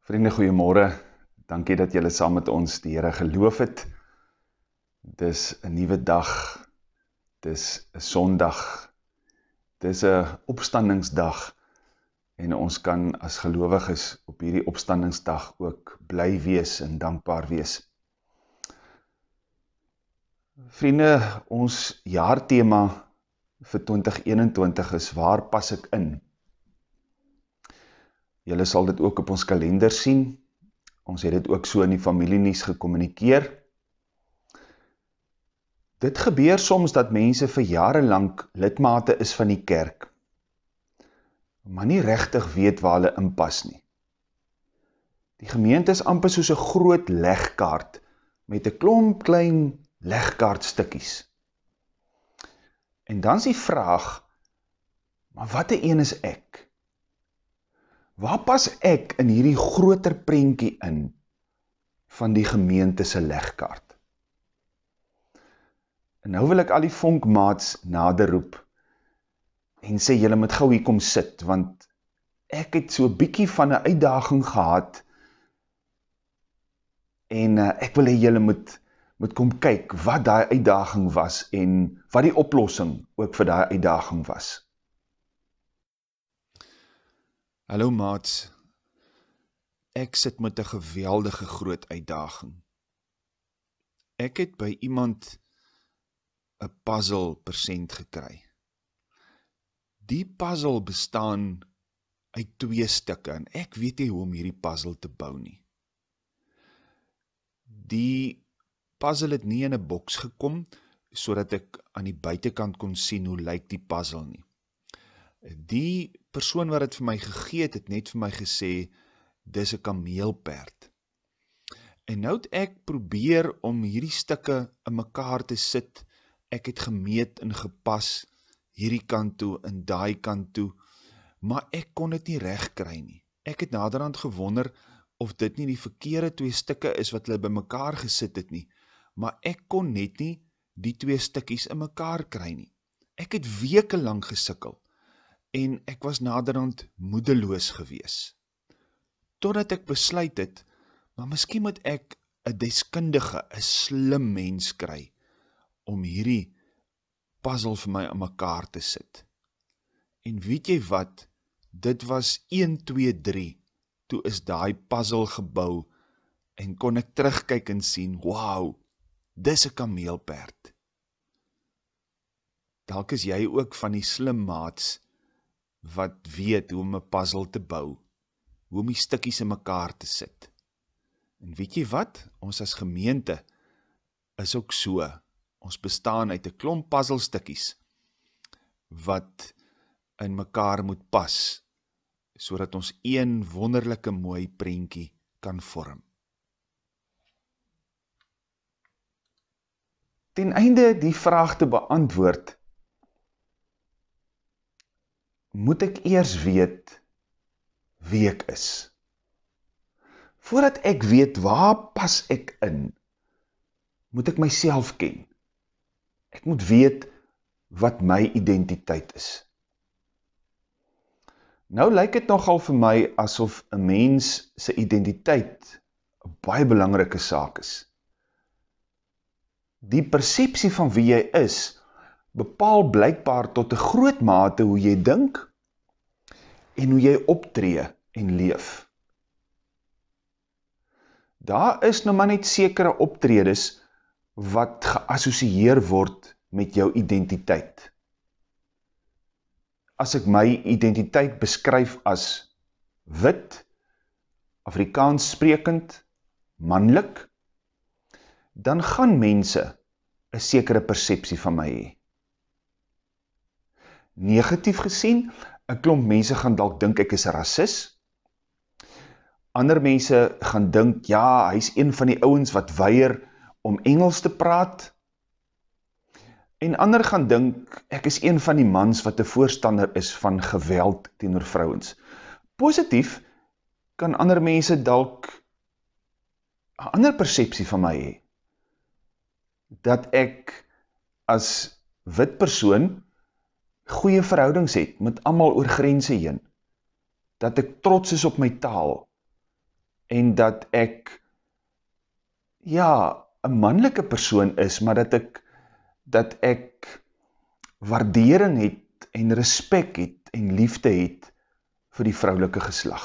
Vriende, goeiemorgen. Dankie dat julle saam met ons die Here geloof het. Dis 'n nuwe dag. Dis 'n Sondag. Dis 'n opstandingsdag en ons kan as gelowiges op hierdie opstandingsdag ook bly wees en dankbaar wees. Vriende, ons jaarthema vir 2021 is waar pas ek in? Julle sal dit ook op ons kalender sien. Ons het dit ook so in die familienies gecommunikeer. Dit gebeur soms dat mense vir jare lang lidmate is van die kerk, maar nie rechtig weet waar hulle inpas nie. Die gemeente is amper soos een groot legkaart met een klomp klein legkaartstukkies. En dan is die vraag, maar wat een is ek? Waar pas ek in hierdie groter prentjie in van die gemeente se legkaart? En nou wil ek al die vonkmaats nader roep en sê julle moet gou hier kom sit want ek het so 'n bietjie van 'n uitdaging gehad en uh, ek wil hê julle moet moet kom kyk wat daai uitdaging was en wat die oplossing ook vir daai uitdaging was. Hallo maats, ek sit met een geweldige groot uitdaging. Ek het by iemand een puzzle persent gekry. Die puzzle bestaan uit twee stikke en ek weet nie hoe om hierdie puzzle te bou nie. Die puzzle het nie in een boks gekom, so dat ek aan die buitenkant kon sien hoe lyk die puzzle nie. Die persoon wat het vir my gegeet het net vir my gesê, dis een kameelperd. En nou het ek probeer om hierdie stikke in mekaar te sit, ek het gemeet en gepas, hierdie kant toe en daai kant toe, maar ek kon het nie recht kry nie. Ek het naderhand gewonder of dit nie die verkeerde twee stikke is wat hulle by mekaar gesit het nie, maar ek kon net nie die twee stikkies in mekaar kry nie. Ek het weke lang gesikkel, en ek was naderhand moedeloos gewees. Totdat ek besluit het, maar miskien moet ek een deskundige, een slim mens kry, om hierdie puzzle vir my in mekaar te sit. En weet jy wat, dit was 1, 2, 3, toe is die puzzle gebouw, en kon ek terugkyk en sien, wauw, dis een kameelperd. Dalk is jy ook van die slim maats, wat weet hoe om een puzzle te bou, hoe om die stikkies in mekaar te sit. En weet jy wat? Ons as gemeente is ook so. Ons bestaan uit een klomp puzzle stikkies wat in mekaar moet pas, so dat ons een wonderlijke mooi prentjie kan vorm. Ten einde die vraag te beantwoord, moet ek eers weet wie ek is. Voordat ek weet waar pas ek in, moet ek myself ken. Ek moet weet wat my identiteit is. Nou lyk het nogal vir my asof een mens sy identiteit een baie belangrike saak is. Die perceptie van wie jy is, bepaal blykbaar tot 'n groot mate hoe jy dink en hoe jy optree en leef. Daar is nou maar net sekere optredes wat geassosieer word met jou identiteit. As ek my identiteit beskryf as wit, Afrikaans sprekend, manlik, dan gaan mense 'n sekere persepsie van my hê negatief gesien, een klomp mense gaan dalk dink ek is racist, ander mense gaan dink, ja, hy is een van die ouwens wat weier om Engels te praat, en ander gaan dink, ek is een van die mans wat die voorstander is van geweld teenoor vrouwens. Positief kan ander mense dalk een ander perceptie van my hee, dat ek as wit persoon goeie verhoudings het met amal oor grense heen, dat ek trots is op my taal, en dat ek ja, een mannelike persoon is, maar dat ek dat ek waardering het en respect het en liefde het vir die vrouwelike geslag.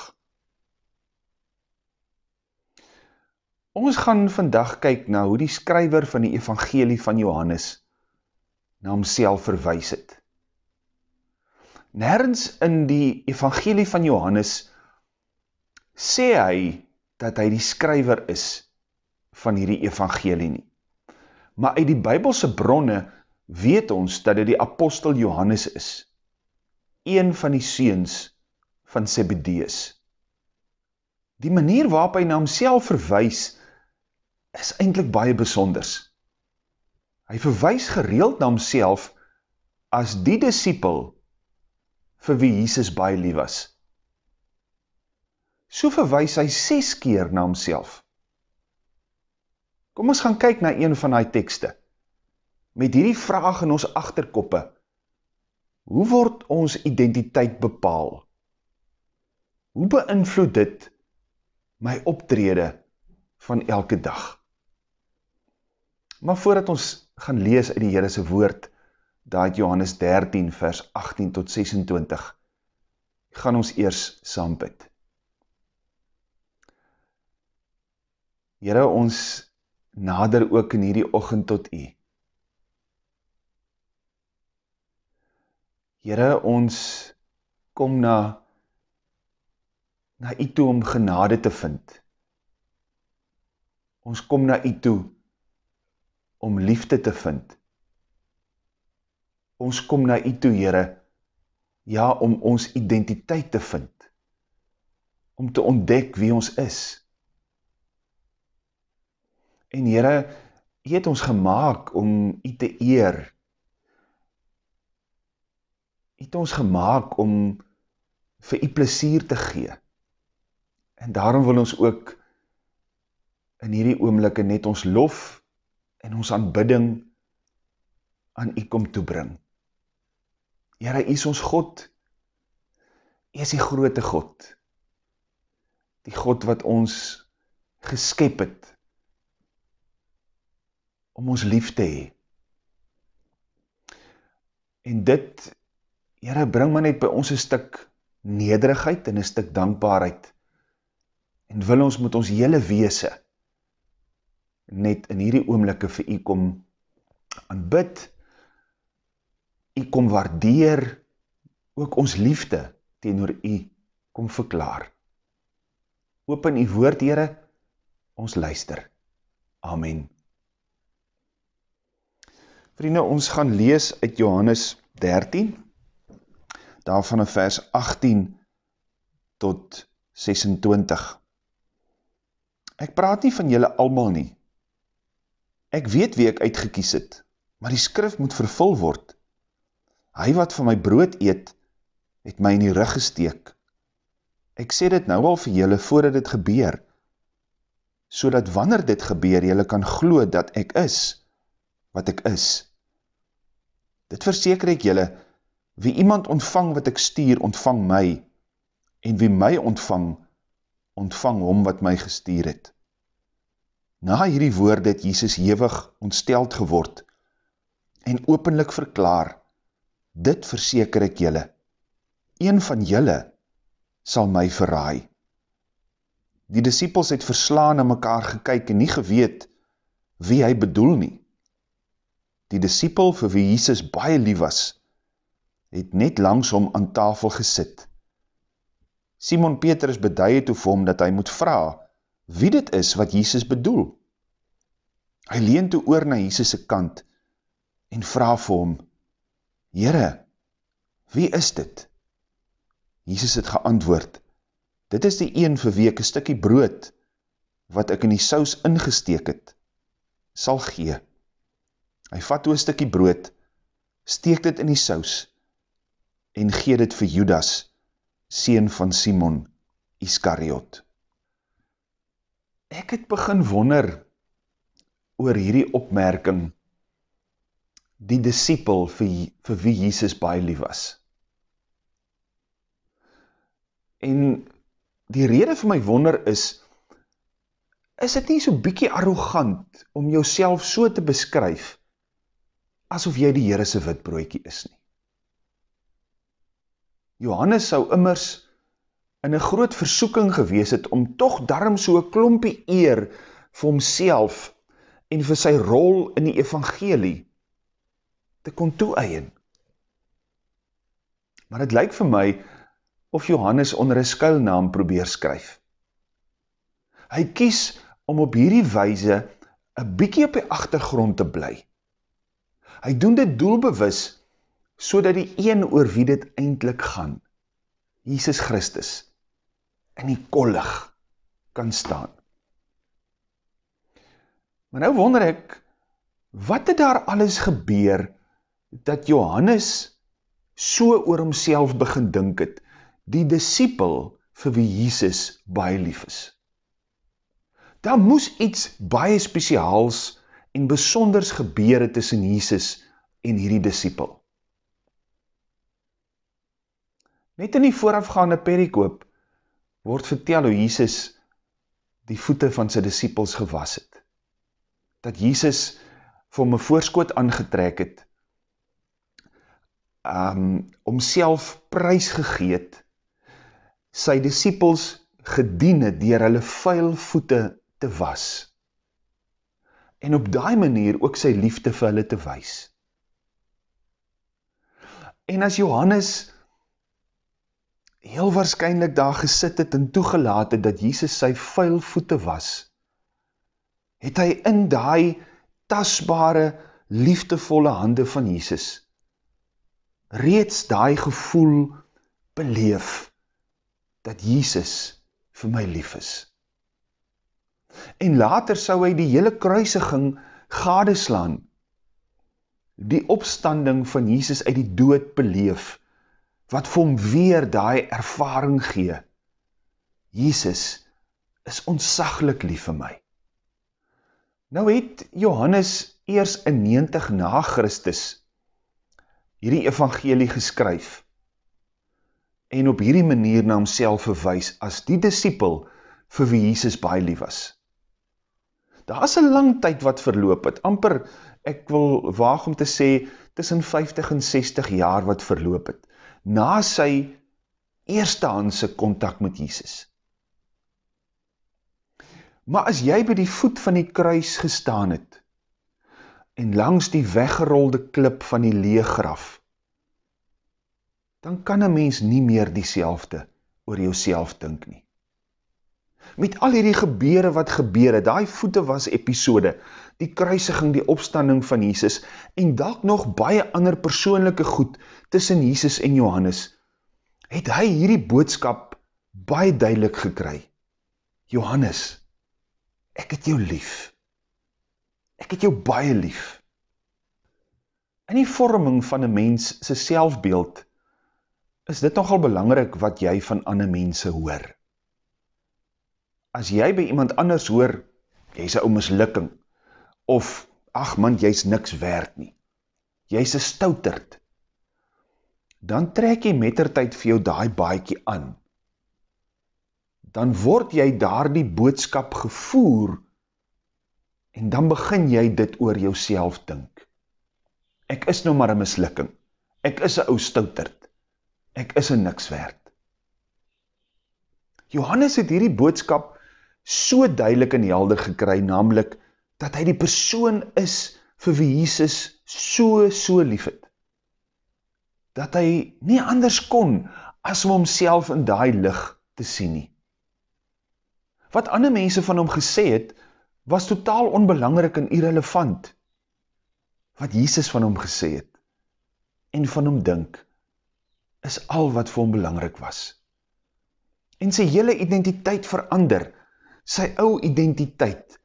Ons gaan vandag kyk na hoe die skryver van die evangelie van Johannes na homself verwijs het. Nergens in die evangelie van Johannes sê hy dat hy die skryver is van hierdie evangelie nie. Maar uit die bybelse bronne weet ons dat dit die apostel Johannes is, een van die seens van Zebedeus. Die manier waarop hy na homself verwijs, is eindelijk baie besonders. Hy verwijs gereeld na homself as die disciple vir wie Jesus baie lief was. So verwijs hy ses keer na homself. Kom ons gaan kyk na een van die tekste. Met hierdie vraag in ons achterkoppe, hoe word ons identiteit bepaal? Hoe beïnvloed dit my optrede van elke dag? Maar voordat ons gaan lees in die Heerese woord, het Johannes 13 vers 18 tot 26, gaan ons eers saam bid. Heere, ons nader ook in hierdie ochend tot u. Heere, ons kom na na u toe om genade te vind. Ons kom na u toe om liefde te vind. Ons kom na u toe, Heere, ja, om ons identiteit te vind. Om te ontdek wie ons is. En Heere, U het ons gemaakt om U te eer. U het ons gemaakt om vir U plesier te gee. En daarom wil ons ook in hierdie oomlikke net ons lof en ons aanbidding aan U kom toebring. Heere, U is ons God. U is die grote God. Die God wat ons geskep het om ons lief te hee. En dit, Heere, bring my net by ons een stuk nederigheid en een stuk dankbaarheid. En wil ons met ons hele weese net in hierdie oomlikke vir u kom aanbid, u kom waardeer, ook ons liefde teenoor u kom verklaar. Open u woord, Heere, ons luister. Amen. Vriende, ons gaan lees uit Johannes 13, daarvan in vers 18 tot 26. Ek praat nie van julle almal nie. Ek weet wie ek uitgekies het, maar die skrif moet vervul word. Hy wat van my brood eet, het my in die rug gesteek. Ek sê dit nou al vir julle voordat dit gebeur, so dat wanneer dit gebeur, julle kan glo dat ek is, wat ek is. Dit verseker ek julle, wie iemand ontvang wat ek stuur, ontvang my, en wie my ontvang, ontvang hom wat my gestuur het. Na hierdie woord het Jesus hewig ontsteld geword, en openlik verklaar, dit verseker ek julle, een van julle sal my verraai. Die disciples het verslaan in mekaar gekyk en nie geweet wie hy bedoel nie. Die disciple vir wie Jesus baie lief was, het net langs hom aan tafel gesit. Simon Petrus beduie toe vir hom dat hy moet vraag wie dit is wat Jesus bedoel. Hy leen toe oor na Jesus' kant en vraag vir hom, Heere, wie is dit? Jesus het geantwoord, dit is die een vir wie ek een stikkie brood, wat ek in die saus ingesteek het, sal gee. Hy vat toe een stikkie brood, steek dit in die saus en gee dit vir Judas, sien van Simon Iskariot. Ek het begin wonder oor hierdie opmerking die disciple vir, vir wie Jesus baie lief was. En die rede vir my wonder is, is dit nie so bykie arrogant om jouself so te beskryf, asof jy die Heere se witbroekie is nie. Johannes sou immers in een groot versoeking gewees het om toch daarom so een klompie eer vir homself en vir sy rol in die evangelie te kon toeëien. Maar het lyk vir my of Johannes onder een skuilnaam probeer skryf. Hy kies om op hierdie wyse een bykie op die achtergrond te bly. Hy doen dit doelbewus so dat die een oor wie dit eindelijk gaan, Jesus Christus, in die kollig kan staan. Maar nou wonder ek, wat het daar alles gebeur, dat Johannes so oor homself begin dink het, die disciple vir wie Jesus baie lief is. Daar moes iets baie spesiaals en besonders gebeur tussen Jesus en hierdie disciple. Net in die voorafgaande perikoop word vertel hoe Jesus die voete van sy disciples gewas het. Dat Jesus vir hom een voorskoot aangetrek het, um, om self prijs gegeet, sy disciples gedien het dier hulle vuil voete te was, en op die manier ook sy liefde vir hulle te wees. En as Johannes heel waarschijnlijk daar gesit het en toegelaat het dat Jesus sy vuil voete was, het hy in die tasbare, liefdevolle hande van Jesus reeds die gevoel beleef dat Jesus vir my lief is. En later sou hy die hele kruisiging gadeslaan, die opstanding van Jesus uit die dood beleef, wat vir hom weer die ervaring gee. Jesus is ontsaglik lief vir my. Nou het Johannes eers in 90 na Christus hierdie evangelie geskryf en op hierdie manier na homself verwys as die disciple vir wie Jesus baie lief was. Daar is een lang tyd wat verloop het, amper, ek wil waag om te sê, tussen 50 en 60 jaar wat verloop het, na sy eerstehandse contact met Jesus. Maar as jy by die voet van die kruis gestaan het, en langs die weggerolde klip van die leegraf, dan kan een mens nie meer die selfde oor jou dink nie. Met al hierdie gebeure wat gebeure, die voete was episode, die kruisiging, die opstanding van Jesus, en dalk nog baie ander persoonlijke goed tussen Jesus en Johannes, het hy hierdie boodskap baie duidelik gekry. Johannes, ek het jou lief. Ek het jou baie lief. In die vorming van een mens sy selfbeeld, is dit nogal belangrik wat jy van ander mense hoor. As jy by iemand anders hoor, jy is een mislukking, of, ach man, jy is niks werd nie, jy is een stouterd, dan trek jy mettertijd vir jou daai baiekie aan. Dan word jy daar die boodskap gevoer, En dan begin jy dit oor jou self dink. Ek is nou maar een mislukking. Ek is een ou stouterd. Ek is een niks werd. Johannes het hierdie boodskap so duidelik en helder gekry, namelijk dat hy die persoon is vir wie Jesus so, so lief het. Dat hy nie anders kon as om homself in die licht te sien nie. Wat ander mense van hom gesê het, was totaal onbelangrik en irrelevant. Wat Jesus van hom gesê het en van hom dink, is al wat vir hom belangrik was. En sy hele identiteit verander, sy ou identiteit,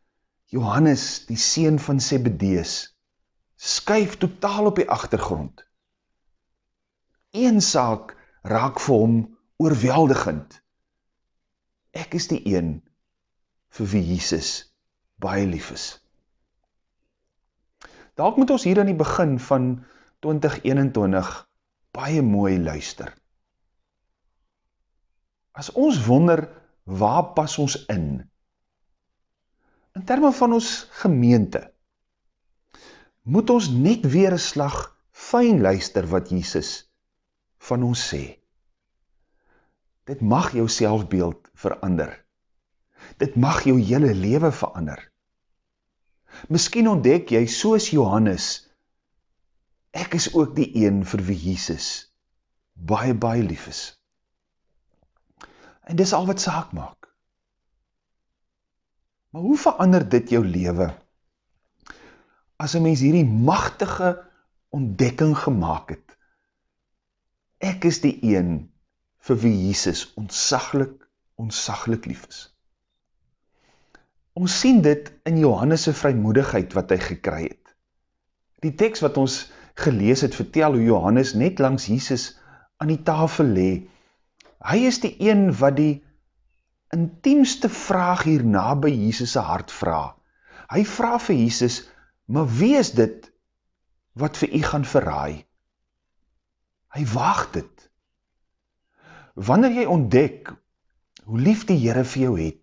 Johannes, die seen van Zebedees, skuif totaal op die achtergrond. Een saak raak vir hom oorweldigend. Ek is die een vir wie Jesus baie lief is. Dalk moet ons hier aan die begin van 2021 baie mooi luister. As ons wonder, waar pas ons in? In termen van ons gemeente, moet ons net weer een slag fijn luister wat Jesus van ons sê. Dit mag jou selfbeeld verander. Dit mag jou hele leven verander. Miskien ontdek jy, soos Johannes, ek is ook die een vir wie Jesus baie, baie lief is. En dis al wat saak maak. Maar hoe verander dit jou leven? As een mens hierdie machtige ontdekking gemaakt het, ek is die een vir wie Jesus ontsaglik, ontsaglik lief is. Ons sien dit in Johannes' vrymoedigheid wat hy gekry het. Die tekst wat ons gelees het, vertel hoe Johannes net langs Jesus aan die tafel le. Hy is die een wat die intiemste vraag hierna by Jesus' hart vraag. Hy vraag vir Jesus, maar wie is dit wat vir u gaan verraai? Hy waag dit. Wanneer jy ontdek hoe lief die Heere vir jou het,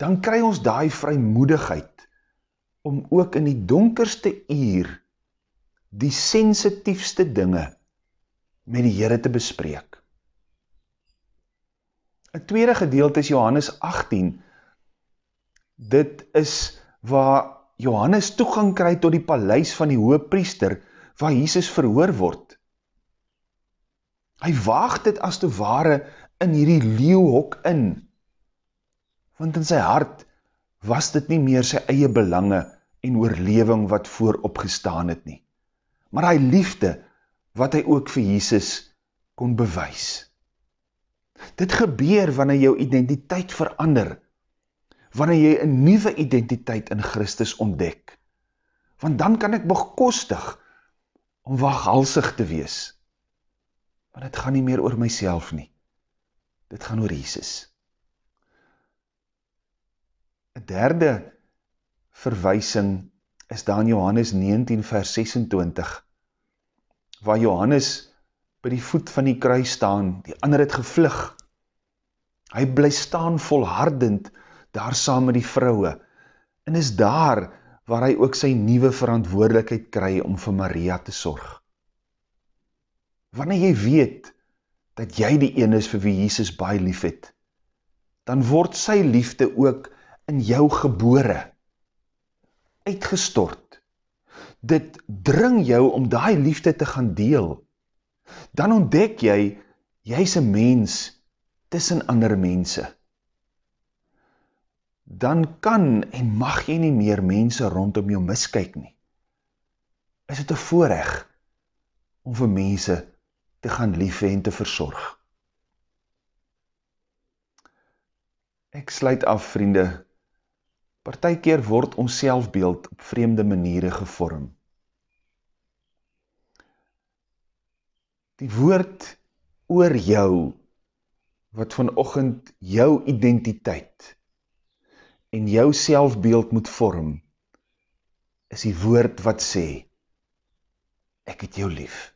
dan kry ons daai vrymoedigheid om ook in die donkerste uur die sensitiefste dinge met die Heere te bespreek. Een tweede gedeelte is Johannes 18. Dit is waar Johannes toegang kry tot die paleis van die hoge priester, waar Jesus verhoor word. Hy waag dit as te ware in hierdie leeuhok in, want in sy hart was dit nie meer sy eie belange en oorlewing wat voorop gestaan het nie, maar hy liefde wat hy ook vir Jesus kon bewys. Dit gebeur wanneer jou identiteit verander, wanneer jy een nieuwe identiteit in Christus ontdek. Want dan kan ek bekostig om waaghalsig te wees. Want het gaan nie meer oor myself nie. Dit gaan oor Jesus. Een derde verwysing is dan Johannes 19 vers 26, waar Johannes by die voet van die kruis staan, die ander het gevlug. Hy bly staan volhardend daar saam met die vrouwe, en is daar waar hy ook sy nieuwe verantwoordelikheid kry om vir Maria te sorg. Wanneer jy weet, dat jy die ene is vir wie Jesus baie lief het, dan word sy liefde ook in jou gebore, uitgestort. Dit dring jou om die liefde te gaan deel, dan ontdek jy, jy is een mens tussen ander mense. Dan kan en mag jy nie meer mense rondom jou miskyk nie. Is het een voorrecht om vir mense te gaan lief en te verzorg? Ek sluit af, vriende, partijkeer word ons selfbeeld op vreemde maniere gevormd. die woord oor jou, wat vanochtend jou identiteit en jou selfbeeld moet vorm, is die woord wat sê, ek het jou lief.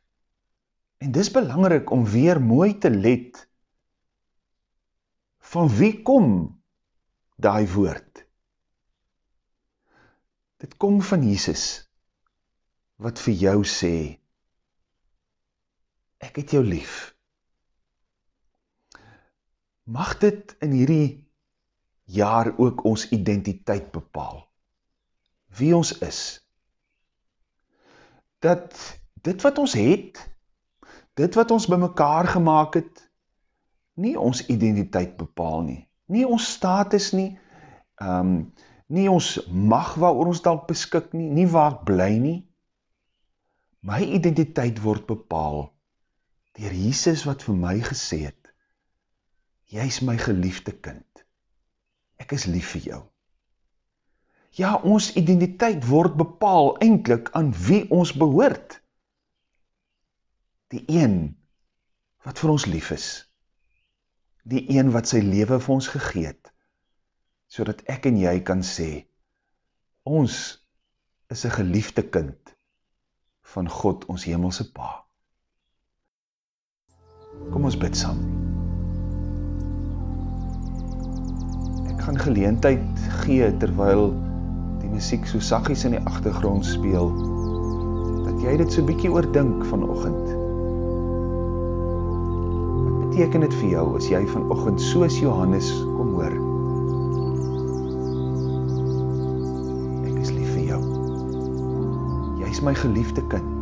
En dis belangrik om weer mooi te let, van wie kom die woord? Dit kom van Jesus, wat vir jou sê, ek het jou lief. Mag dit in hierdie jaar ook ons identiteit bepaal, wie ons is, dat dit wat ons het, dit wat ons by mekaar gemaakt het, nie ons identiteit bepaal nie, nie ons status nie, um, nie ons mag waar ons dalk beskik nie, nie waar ek bly nie, my identiteit word bepaal, dier Jesus wat vir my gesê het, jy is my geliefde kind, ek is lief vir jou. Ja, ons identiteit word bepaal eindelijk aan wie ons behoort. Die een wat vir ons lief is, die een wat sy leven vir ons gegeet, dat ek en jy kan sê, ons is een geliefde kind van God, ons hemelse pa. Kom ons bid saam. Ek gaan geleentheid gee terwyl die musiek so saggies in die agtergrond speel dat jy dit so bietjie oordink vanoggend. Wat beteken dit vir jou as jy vanoggend soos Johannes kom hoor? My geliefde kind.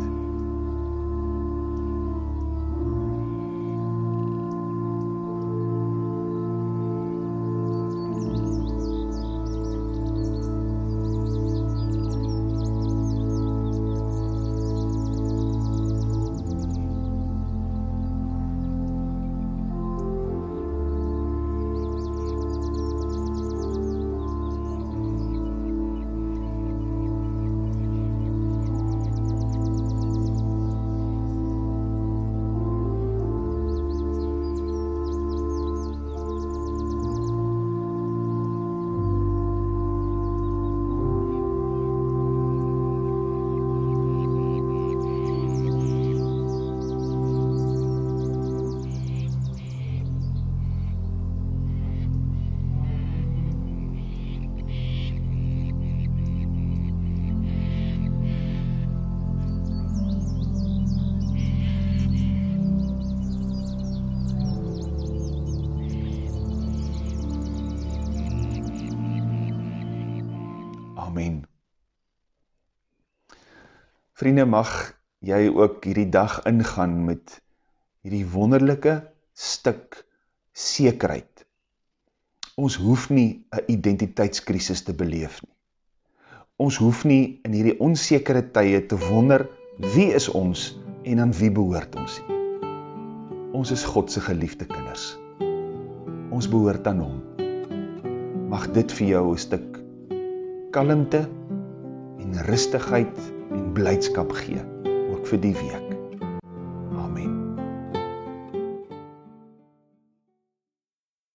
Amen. Vriende, mag jy ook hierdie dag ingaan met hierdie wonderlike stuk sekerheid. Ons hoef nie 'n identiteitskrisis te beleef nie. Ons hoef nie in hierdie onsekere tye te wonder wie is ons en aan wie behoort ons nie. Ons is God se geliefde kinders. Ons behoort aan hom. Mag dit vir jou 'n stuk kalmte en rustigheid en blydskap gee ook vir die week.